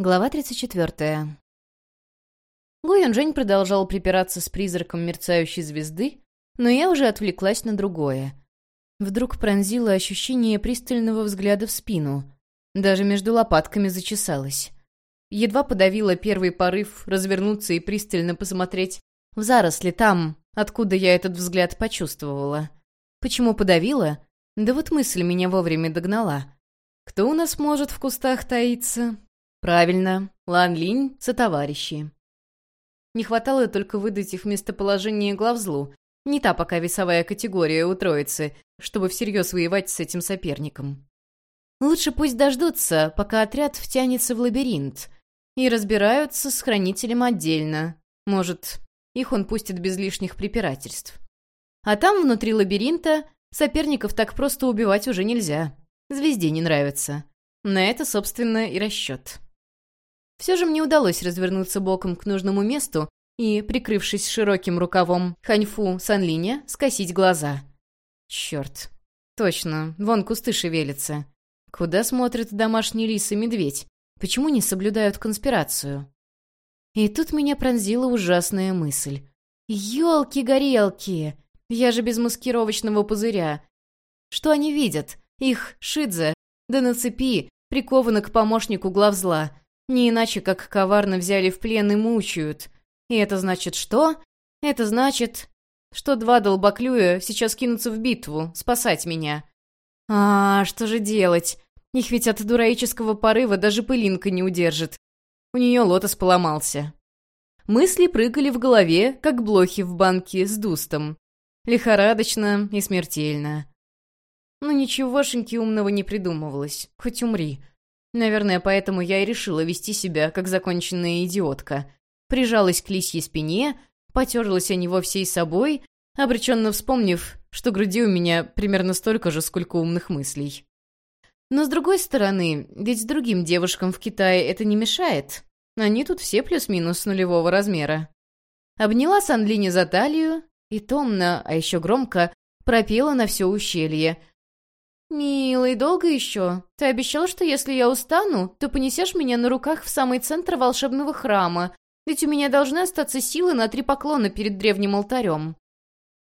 Глава 34. Гу Юнжень продолжал припираться с призраком мерцающей звезды, но я уже отвлеклась на другое. Вдруг пронзило ощущение пристального взгляда в спину. Даже между лопатками зачесалось. Едва подавила первый порыв развернуться и пристально посмотреть в заросли там, откуда я этот взгляд почувствовала. Почему подавила? Да вот мысль меня вовремя догнала. Кто у нас может в кустах таиться? Правильно, Лан Линь — сотоварищи. Не хватало только выдать их местоположение главзлу. Не та пока весовая категория у троицы, чтобы всерьез воевать с этим соперником. Лучше пусть дождутся, пока отряд втянется в лабиринт, и разбираются с хранителем отдельно. Может, их он пустит без лишних препирательств. А там, внутри лабиринта, соперников так просто убивать уже нельзя. Звезде не нравится. На это, собственно, и расчет. Все же мне удалось развернуться боком к нужному месту и, прикрывшись широким рукавом ханьфу Санлиня, скосить глаза. Черт. Точно, вон кусты шевелятся. Куда смотрят домашний лис и медведь? Почему не соблюдают конспирацию? И тут меня пронзила ужасная мысль. «Елки-горелки! Я же без маскировочного пузыря. Что они видят? Их, Шидзе, да на цепи, прикованы к помощнику главзла. Не иначе, как коварно взяли в плен и мучают. И это значит что? Это значит, что два долбоклюя сейчас кинутся в битву, спасать меня. А, что же делать? Их ведь от дураического порыва даже пылинка не удержит. У нее лотос поломался. Мысли прыгали в голове, как блохи в банке с дустом. Лихорадочно и смертельно. Ну ничегошеньки умного не придумывалось, хоть умри. Наверное, поэтому я и решила вести себя, как законченная идиотка. Прижалась к лисьей спине, потерлась о него всей собой, обреченно вспомнив, что груди у меня примерно столько же, сколько умных мыслей. Но с другой стороны, ведь другим девушкам в Китае это не мешает. Они тут все плюс-минус нулевого размера. Обняла Санлине за талию и томно, а еще громко, пропела на все ущелье, «Милый, долго еще? Ты обещал, что если я устану, то понесешь меня на руках в самый центр волшебного храма, ведь у меня должны остаться силы на три поклона перед древним алтарем».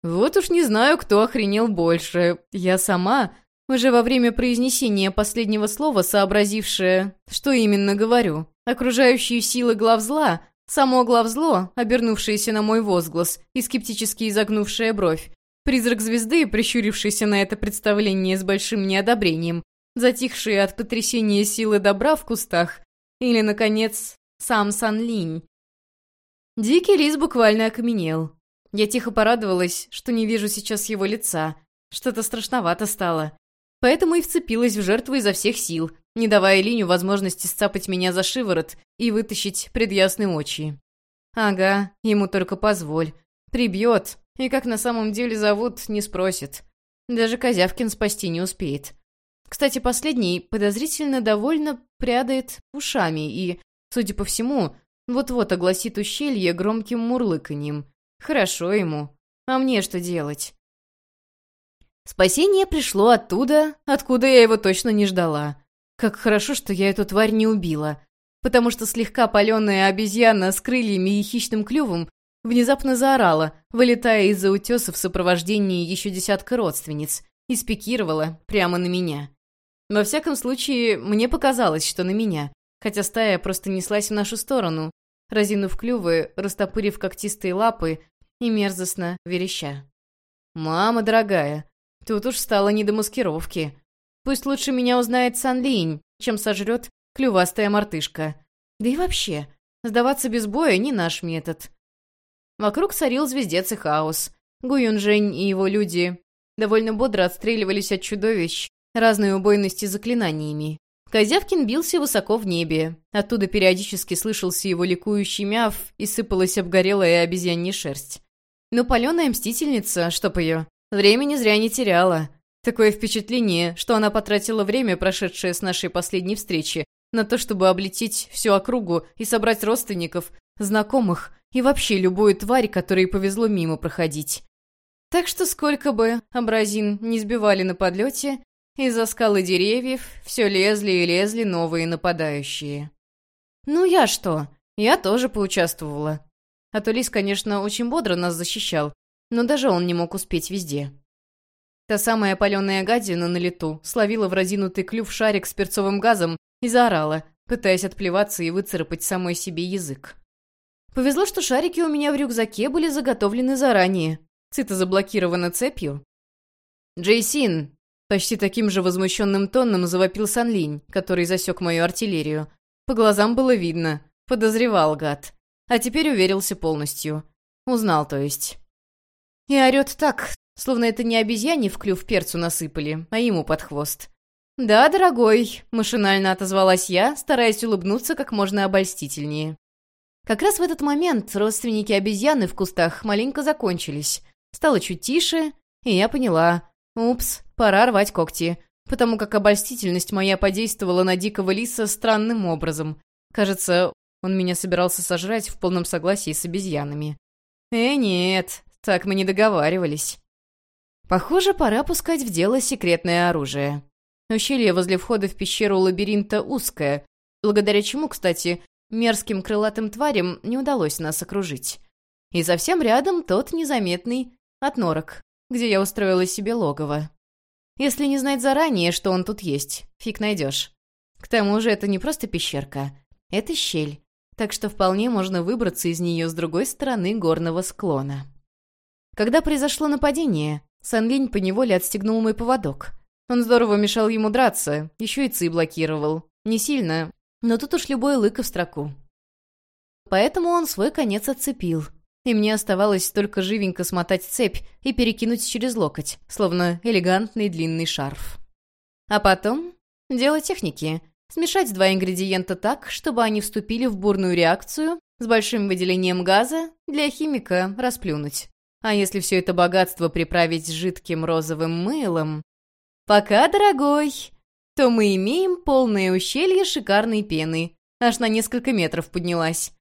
«Вот уж не знаю, кто охренел больше. Я сама, уже во время произнесения последнего слова сообразившая, что именно говорю. Окружающие силы главзла, само главзло, обернувшееся на мой возглас и скептически изогнувшая бровь, Призрак звезды, прищурившийся на это представление с большим неодобрением, затихшие от потрясения силы добра в кустах, или, наконец, сам Сан Линь. Дикий лис буквально окаменел. Я тихо порадовалась, что не вижу сейчас его лица. Что-то страшновато стало. Поэтому и вцепилась в жертву изо всех сил, не давая Линю возможности сцапать меня за шиворот и вытащить пред ясные очи. Ага, ему только позволь. Прибьет, и как на самом деле зовут, не спросит. Даже Козявкин спасти не успеет. Кстати, последний подозрительно довольно прядает ушами и, судя по всему, вот-вот огласит ущелье громким мурлыканьем. Хорошо ему. А мне что делать? Спасение пришло оттуда, откуда я его точно не ждала. Как хорошо, что я эту тварь не убила. Потому что слегка паленая обезьяна с крыльями и хищным клювом внезапно заорала, вылетая из-за утеса в сопровождении еще десятка родственниц, и спикировала прямо на меня. Во всяком случае, мне показалось, что на меня, хотя стая просто неслась в нашу сторону, разинув клювы, растопырив когтистые лапы и мерзостно вереща. «Мама дорогая, тут уж стало не до маскировки. Пусть лучше меня узнает Сан Линь, чем сожрет клювастая мартышка. Да и вообще, сдаваться без боя не наш метод. Вокруг царил звездец и хаос. Гуюнжень и его люди довольно бодро отстреливались от чудовищ разной убойности заклинаниями. Козявкин бился высоко в небе. Оттуда периодически слышался его ликующий мяв и сыпалась обгорелая обезьянья шерсть. Но паленая мстительница, чтоб ее, времени зря не теряла. Такое впечатление, что она потратила время, прошедшее с нашей последней встречи, на то, чтобы облететь всю округу и собрать родственников, знакомых и вообще любую тварь, которой повезло мимо проходить. Так что сколько бы абразин не сбивали на подлете, из-за скалы деревьев все лезли и лезли новые нападающие. «Ну я что? Я тоже поучаствовала». А то Лис, конечно, очень бодро нас защищал, но даже он не мог успеть везде. Та самая опаленная гадина на лету словила в разинутый клюв шарик с перцовым газом и заорала, пытаясь отплеваться и выцарапать самой себе язык. Повезло, что шарики у меня в рюкзаке были заготовлены заранее. Цита заблокирована цепью. «Джейсин!» — почти таким же возмущенным тоном завопил Санлинь, который засек мою артиллерию. По глазам было видно. Подозревал гад. А теперь уверился полностью. Узнал, то есть. И орёт так, словно это не обезьяне в клюв перцу насыпали, а ему под хвост. «Да, дорогой», — машинально отозвалась я, стараясь улыбнуться как можно обольстительнее. Как раз в этот момент родственники обезьяны в кустах маленько закончились. Стало чуть тише, и я поняла. Упс, пора рвать когти. Потому как обольстительность моя подействовала на дикого лиса странным образом. Кажется, он меня собирался сожрать в полном согласии с обезьянами. Э, нет, так мы не договаривались. Похоже, пора пускать в дело секретное оружие. Ущелье возле входа в пещеру лабиринта узкое, благодаря чему, кстати, мерзким крылатым тварям не удалось нас окружить. И совсем рядом тот незаметный отнорок, где я устроила себе логово. Если не знать заранее, что он тут есть, фиг найдешь. К тому же это не просто пещерка, это щель, так что вполне можно выбраться из нее с другой стороны горного склона. Когда произошло нападение, Санлинь поневоле отстегнул мой поводок. Он здорово мешал ему драться, еще и ци блокировал. Не сильно, но тут уж любой лык в строку. Поэтому он свой конец отцепил. И мне оставалось только живенько смотать цепь и перекинуть через локоть, словно элегантный длинный шарф. А потом дело техники. Смешать два ингредиента так, чтобы они вступили в бурную реакцию с большим выделением газа, для химика расплюнуть. А если все это богатство приправить жидким розовым мылом, «Пока, дорогой!» То мы имеем полное ущелье шикарной пены. Аж на несколько метров поднялась.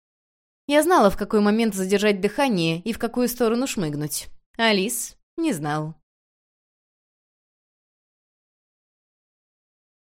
Я знала, в какой момент задержать дыхание и в какую сторону шмыгнуть. Алис не знал.